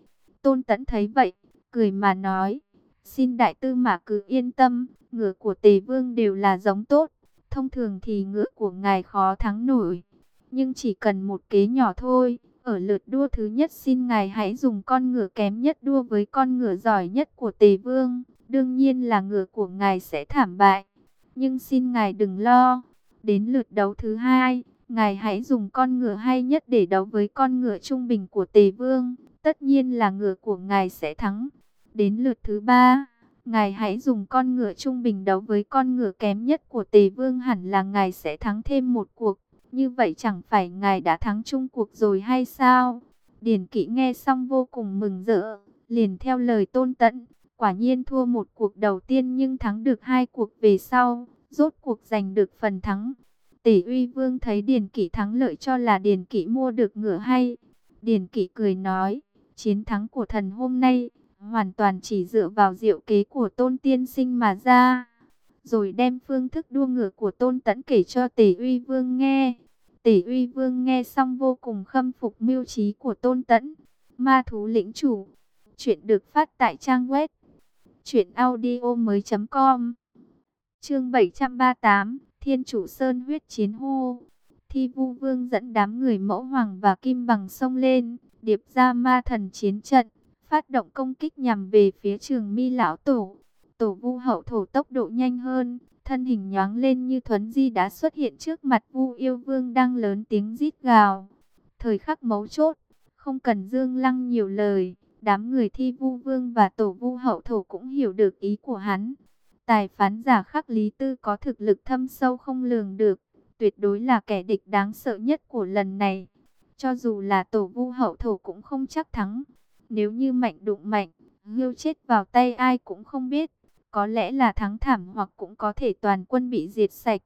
Tôn Tẫn thấy vậy, cười mà nói, xin đại tư mà cứ yên tâm, ngựa của Tề Vương đều là giống tốt, thông thường thì ngựa của ngài khó thắng nổi, nhưng chỉ cần một kế nhỏ thôi. Ở lượt đua thứ nhất xin ngài hãy dùng con ngựa kém nhất đua với con ngựa giỏi nhất của Tề Vương, đương nhiên là ngựa của ngài sẽ thảm bại. Nhưng xin ngài đừng lo, đến lượt đấu thứ hai, ngài hãy dùng con ngựa hay nhất để đấu với con ngựa trung bình của Tề Vương, tất nhiên là ngựa của ngài sẽ thắng. Đến lượt thứ ba, ngài hãy dùng con ngựa trung bình đấu với con ngựa kém nhất của Tề Vương hẳn là ngài sẽ thắng thêm một cuộc. Như vậy chẳng phải ngài đã thắng chung cuộc rồi hay sao? Điền kỵ nghe xong vô cùng mừng rỡ, liền theo lời tôn tận, Quả nhiên thua một cuộc đầu tiên nhưng thắng được hai cuộc về sau, rốt cuộc giành được phần thắng. Tể uy vương thấy Điền Kỷ thắng lợi cho là Điền Kỷ mua được ngựa hay. Điền Kỷ cười nói, chiến thắng của thần hôm nay hoàn toàn chỉ dựa vào diệu kế của tôn tiên sinh mà ra. Rồi đem phương thức đua ngựa của tôn tẫn kể cho tể uy vương nghe. Tể uy vương nghe xong vô cùng khâm phục mưu trí của tôn tẫn. Ma thú lĩnh chủ. Chuyện được phát tại trang web Chuyện audio mới com Chương 738 Thiên chủ Sơn huyết chiến hô. Thi vu vương dẫn đám người mẫu hoàng và kim bằng sông lên. Điệp ra ma thần chiến trận, Phát động công kích nhằm về phía trường mi lão tổ. Tổ vu hậu thổ tốc độ nhanh hơn, Thân hình nhoáng lên như thuấn di đã xuất hiện trước mặt vu yêu vương đang lớn tiếng rít gào. Thời khắc mấu chốt, Không cần dương lăng nhiều lời, Đám người thi vu vương và tổ vu hậu thổ cũng hiểu được ý của hắn. Tài phán giả khắc lý tư có thực lực thâm sâu không lường được, tuyệt đối là kẻ địch đáng sợ nhất của lần này. Cho dù là tổ vu hậu thổ cũng không chắc thắng. Nếu như mạnh đụng mạnh, hưu chết vào tay ai cũng không biết. Có lẽ là thắng thảm hoặc cũng có thể toàn quân bị diệt sạch.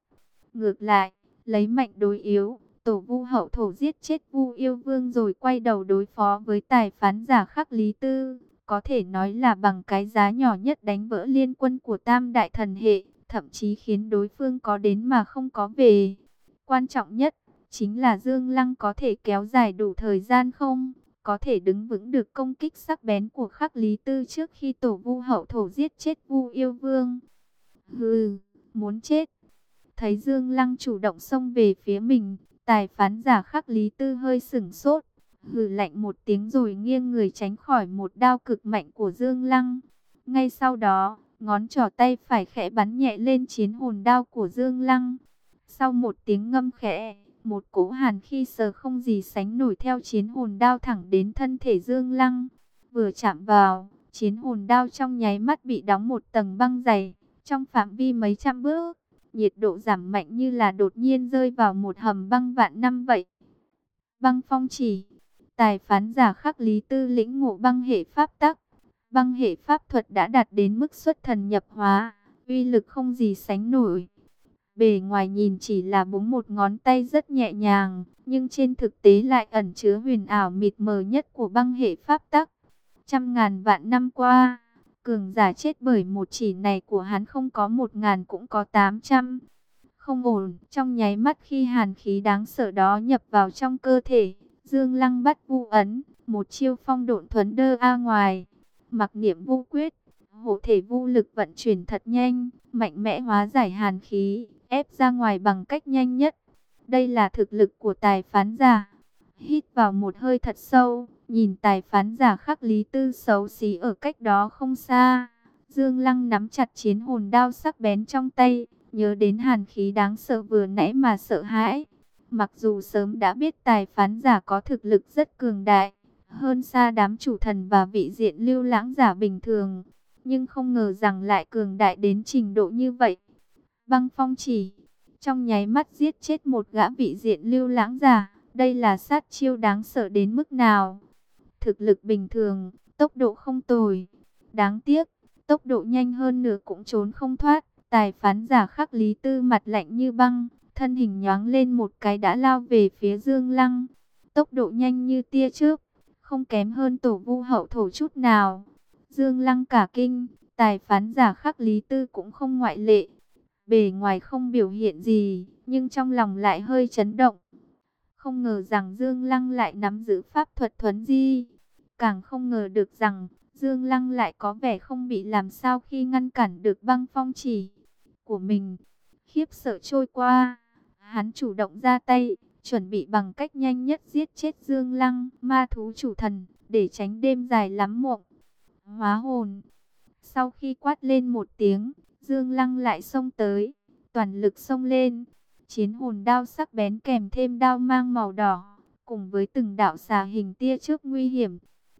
Ngược lại, lấy mạnh đối yếu, tổ vu hậu thổ giết chết vu yêu vương rồi quay đầu đối phó với tài phán giả khắc lý tư. Có thể nói là bằng cái giá nhỏ nhất đánh vỡ liên quân của tam đại thần hệ, thậm chí khiến đối phương có đến mà không có về. Quan trọng nhất, chính là Dương Lăng có thể kéo dài đủ thời gian không? Có thể đứng vững được công kích sắc bén của khắc lý tư trước khi tổ vu hậu thổ giết chết vu yêu vương. Hừ, muốn chết. Thấy Dương Lăng chủ động xông về phía mình, tài phán giả khắc lý tư hơi sửng sốt. Hừ lạnh một tiếng rồi nghiêng người tránh khỏi một đao cực mạnh của Dương Lăng. Ngay sau đó, ngón trỏ tay phải khẽ bắn nhẹ lên chiến hồn đao của Dương Lăng. Sau một tiếng ngâm khẽ, một cỗ hàn khi sờ không gì sánh nổi theo chiến hồn đao thẳng đến thân thể Dương Lăng. Vừa chạm vào, chiến hồn đao trong nháy mắt bị đóng một tầng băng dày, trong phạm vi mấy trăm bước. Nhiệt độ giảm mạnh như là đột nhiên rơi vào một hầm băng vạn năm vậy. Băng phong chỉ, tài phán giả khắc lý tư lĩnh ngộ băng hệ pháp tắc. Băng hệ pháp thuật đã đạt đến mức xuất thần nhập hóa, uy lực không gì sánh nổi. Bề ngoài nhìn chỉ là búng một ngón tay rất nhẹ nhàng, nhưng trên thực tế lại ẩn chứa huyền ảo mịt mờ nhất của băng hệ pháp tắc. Trăm ngàn vạn năm qua, cường giả chết bởi một chỉ này của hắn không có một ngàn cũng có tám trăm. Không ổn, trong nháy mắt khi hàn khí đáng sợ đó nhập vào trong cơ thể, Dương Lăng bắt vu ấn, một chiêu phong độn thuấn đơ a ngoài, mặc niệm vu quyết, hộ thể vu lực vận chuyển thật nhanh, mạnh mẽ hóa giải hàn khí, ép ra ngoài bằng cách nhanh nhất. Đây là thực lực của tài phán giả. Hít vào một hơi thật sâu, nhìn tài phán giả khắc lý tư xấu xí ở cách đó không xa. Dương Lăng nắm chặt chiến hồn đao sắc bén trong tay, nhớ đến hàn khí đáng sợ vừa nãy mà sợ hãi. Mặc dù sớm đã biết tài phán giả có thực lực rất cường đại, hơn xa đám chủ thần và vị diện lưu lãng giả bình thường, nhưng không ngờ rằng lại cường đại đến trình độ như vậy. Băng phong chỉ, trong nháy mắt giết chết một gã vị diện lưu lãng giả, đây là sát chiêu đáng sợ đến mức nào. Thực lực bình thường, tốc độ không tồi, đáng tiếc, tốc độ nhanh hơn nửa cũng trốn không thoát. Tài phán giả khắc lý tư mặt lạnh như băng, thân hình nhoáng lên một cái đã lao về phía Dương Lăng. Tốc độ nhanh như tia trước, không kém hơn tổ vu hậu thổ chút nào. Dương Lăng cả kinh, tài phán giả khắc lý tư cũng không ngoại lệ. Bề ngoài không biểu hiện gì, nhưng trong lòng lại hơi chấn động. Không ngờ rằng Dương Lăng lại nắm giữ pháp thuật thuấn di. Càng không ngờ được rằng Dương Lăng lại có vẻ không bị làm sao khi ngăn cản được băng phong chỉ của mình. Khiếp sợ trôi qua, hắn chủ động ra tay, chuẩn bị bằng cách nhanh nhất giết chết Dương Lăng, ma thú chủ thần, để tránh đêm dài lắm mộng. Hóa hồn. Sau khi quát lên một tiếng, Dương Lăng lại xông tới, toàn lực xông lên. Chiến hồn đao sắc bén kèm thêm đao mang màu đỏ, cùng với từng đạo xà hình tia trước nguy hiểm.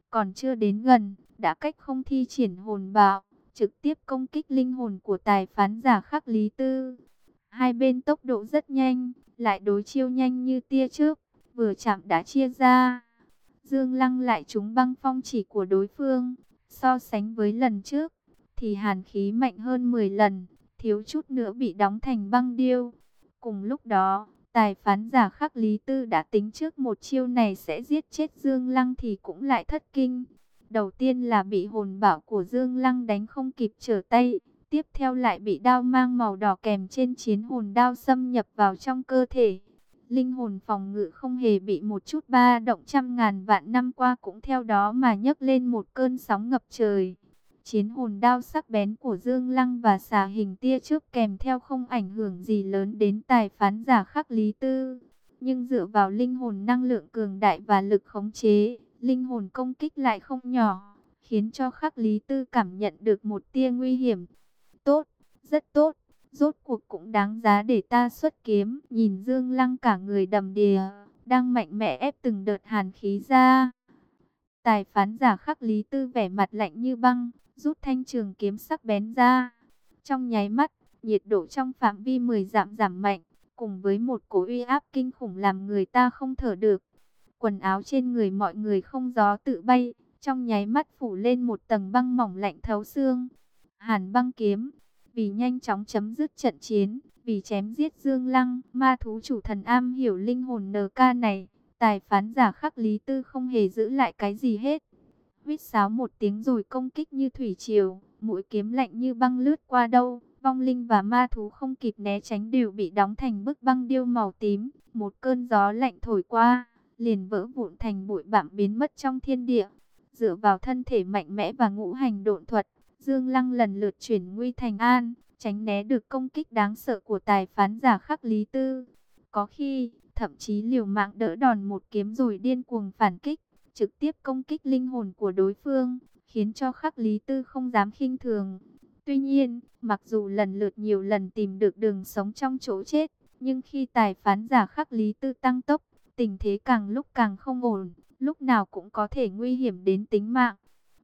Còn chưa đến gần, đã cách không thi triển hồn bạo, trực tiếp công kích linh hồn của tài phán giả khắc lý tư. Hai bên tốc độ rất nhanh, lại đối chiêu nhanh như tia trước, vừa chạm đã chia ra. Dương Lăng lại trúng băng phong chỉ của đối phương, so sánh với lần trước, thì hàn khí mạnh hơn 10 lần, thiếu chút nữa bị đóng thành băng điêu. Cùng lúc đó, tài phán giả khắc Lý Tư đã tính trước một chiêu này sẽ giết chết Dương Lăng thì cũng lại thất kinh. Đầu tiên là bị hồn bảo của Dương Lăng đánh không kịp trở tay, tiếp theo lại bị đao mang màu đỏ kèm trên chiến hồn đao xâm nhập vào trong cơ thể. Linh hồn phòng ngự không hề bị một chút ba động trăm ngàn vạn năm qua cũng theo đó mà nhấc lên một cơn sóng ngập trời. Chiến hồn đao sắc bén của Dương Lăng và xà hình tia trước kèm theo không ảnh hưởng gì lớn đến tài phán giả khắc lý tư. Nhưng dựa vào linh hồn năng lượng cường đại và lực khống chế, linh hồn công kích lại không nhỏ, khiến cho khắc lý tư cảm nhận được một tia nguy hiểm. Rất tốt, rốt cuộc cũng đáng giá để ta xuất kiếm. Nhìn Dương Lăng cả người đầm đìa, đang mạnh mẽ ép từng đợt hàn khí ra. Tài phán giả khắc lý tư vẻ mặt lạnh như băng, rút thanh trường kiếm sắc bén ra. Trong nháy mắt, nhiệt độ trong phạm vi 10 giảm giảm mạnh, cùng với một cổ uy áp kinh khủng làm người ta không thở được. Quần áo trên người mọi người không gió tự bay, trong nháy mắt phủ lên một tầng băng mỏng lạnh thấu xương. Hàn băng kiếm, vì nhanh chóng chấm dứt trận chiến, vì chém giết Dương Lăng, ma thú chủ thần am hiểu linh hồn NK này, tài phán giả khắc lý tư không hề giữ lại cái gì hết. Huyết sáo một tiếng rồi công kích như thủy triều, mũi kiếm lạnh như băng lướt qua đâu, vong linh và ma thú không kịp né tránh đều bị đóng thành bức băng điêu màu tím. Một cơn gió lạnh thổi qua, liền vỡ vụn thành bụi bặm biến mất trong thiên địa. Dựa vào thân thể mạnh mẽ và ngũ hành độn thuật, Dương Lăng lần lượt chuyển nguy thành an, tránh né được công kích đáng sợ của tài phán giả khắc Lý Tư. Có khi, thậm chí liều mạng đỡ đòn một kiếm rồi điên cuồng phản kích, trực tiếp công kích linh hồn của đối phương, khiến cho khắc Lý Tư không dám khinh thường. Tuy nhiên, mặc dù lần lượt nhiều lần tìm được đường sống trong chỗ chết, nhưng khi tài phán giả khắc Lý Tư tăng tốc, tình thế càng lúc càng không ổn, lúc nào cũng có thể nguy hiểm đến tính mạng.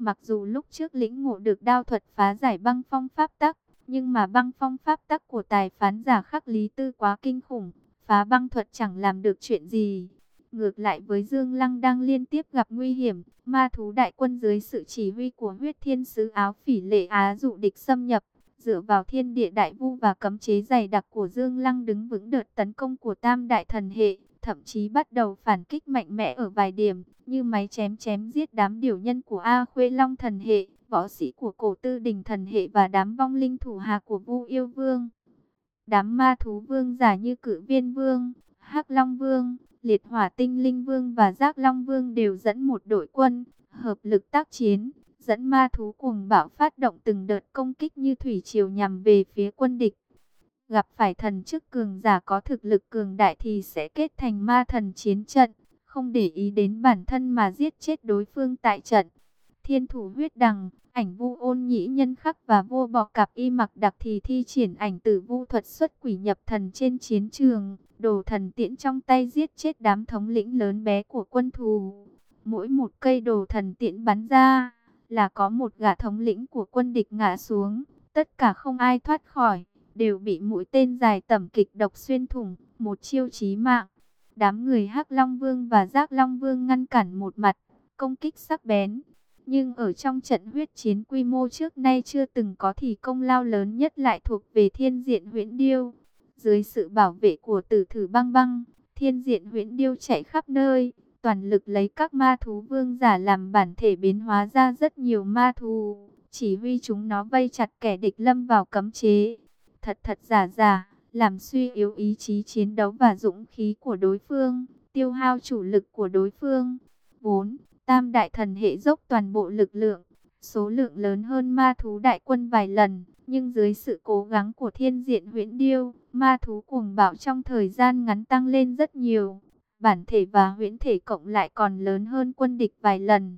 Mặc dù lúc trước lĩnh ngộ được đao thuật phá giải băng phong pháp tắc, nhưng mà băng phong pháp tắc của tài phán giả khắc Lý Tư quá kinh khủng, phá băng thuật chẳng làm được chuyện gì. Ngược lại với Dương Lăng đang liên tiếp gặp nguy hiểm, ma thú đại quân dưới sự chỉ huy của huyết thiên sứ áo phỉ lệ Á dụ địch xâm nhập, dựa vào thiên địa đại vu và cấm chế dày đặc của Dương Lăng đứng vững đợt tấn công của tam đại thần hệ, thậm chí bắt đầu phản kích mạnh mẽ ở vài điểm, như máy chém chém giết đám điều nhân của A Khuê Long thần hệ, võ sĩ của cổ tư đình thần hệ và đám vong linh thủ hạ của Vu Yêu Vương. Đám ma thú vương giả như cự viên vương, hắc long vương, liệt hỏa tinh linh vương và giác long vương đều dẫn một đội quân, hợp lực tác chiến, dẫn ma thú cuồng bạo phát động từng đợt công kích như thủy triều nhằm về phía quân địch. Gặp phải thần chức cường giả có thực lực cường đại thì sẽ kết thành ma thần chiến trận, không để ý đến bản thân mà giết chết đối phương tại trận. Thiên thủ huyết đằng, ảnh vu ôn nhĩ nhân khắc và vô bọ cạp y mặc đặc thì thi triển ảnh tử vu thuật xuất quỷ nhập thần trên chiến trường. Đồ thần tiễn trong tay giết chết đám thống lĩnh lớn bé của quân thù. Mỗi một cây đồ thần tiễn bắn ra là có một gã thống lĩnh của quân địch ngã xuống. Tất cả không ai thoát khỏi, đều bị mũi tên dài tẩm kịch độc xuyên thủng, một chiêu chí mạng. Đám người Hắc Long Vương và Giác Long Vương ngăn cản một mặt, công kích sắc bén nhưng ở trong trận huyết chiến quy mô trước nay chưa từng có thì công lao lớn nhất lại thuộc về thiên diện huyễn điêu. Dưới sự bảo vệ của tử thử băng băng, thiên diện huyễn điêu chạy khắp nơi, toàn lực lấy các ma thú vương giả làm bản thể biến hóa ra rất nhiều ma thú, chỉ huy chúng nó vây chặt kẻ địch lâm vào cấm chế. Thật thật giả giả, làm suy yếu ý chí chiến đấu và dũng khí của đối phương, tiêu hao chủ lực của đối phương. 4. Tam đại thần hệ dốc toàn bộ lực lượng, số lượng lớn hơn ma thú đại quân vài lần, nhưng dưới sự cố gắng của thiên diện huyễn điêu, ma thú cuồng bạo trong thời gian ngắn tăng lên rất nhiều. Bản thể và huyễn thể cộng lại còn lớn hơn quân địch vài lần.